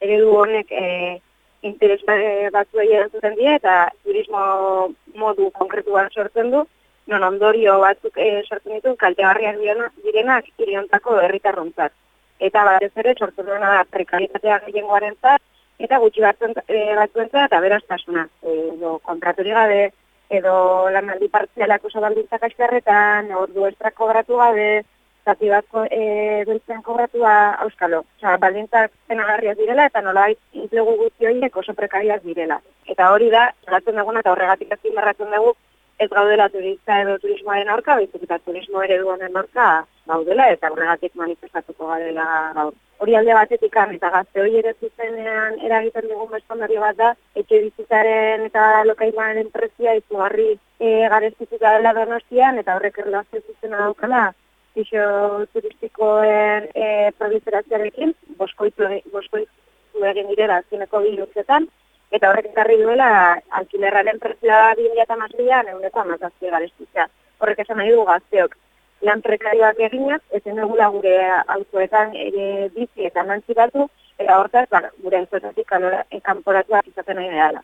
eredu honek e, interes batzu erantzuten dira eta turismo modu konkretu bat sortzen du, non ondorio batzuk e, sortzen ditu kaltegarriak direnak iriontako herritarrontzat. Eta batez ere sortzen duena da prekaritatea gehiengoaren eta gutxi batzuen, e, batzuentzat eta beraztasuna. Edo kontraturi gabe, edo lanaldi partzialak oso baldintzak askarretan, ordu estrak kobratu gabe, zati bat e, kobratua auskalo. Osa, baldintzak zenagarriak direla eta nola inplegu guzti horiek oso prekariak direla. Eta hori da, zelatzen duguna eta horregatik azin barratzen dugu, ez gaudela turista edo turismoaren aurka, baizik eta turismo ere duanen aurka gaudela eta horregatik manifestatuko garela gaur. Hori alde batetik eta gazte hori ere zuzenean eragiten dugun bestondario bat da, etxe bizitaren eta lokaimaren prezia izugarri e, garezituta dela donostian eta horrek erlazio zuzena daukala fixo turistikoen e, provizeratziarekin, boskoitu, boskoitu egin direla azkeneko bilutzetan, eta horrek ekarri duela alkilerraren prezioa 2008an eguneko amazazio garestitza. Horrek esan nahi du gazteok lan prekarioak eginaz, ez egula gure autoetan ere bizi eta mantzi batu, eta hortaz ba, gure entzotatik kanporatuak izaten nahi dela.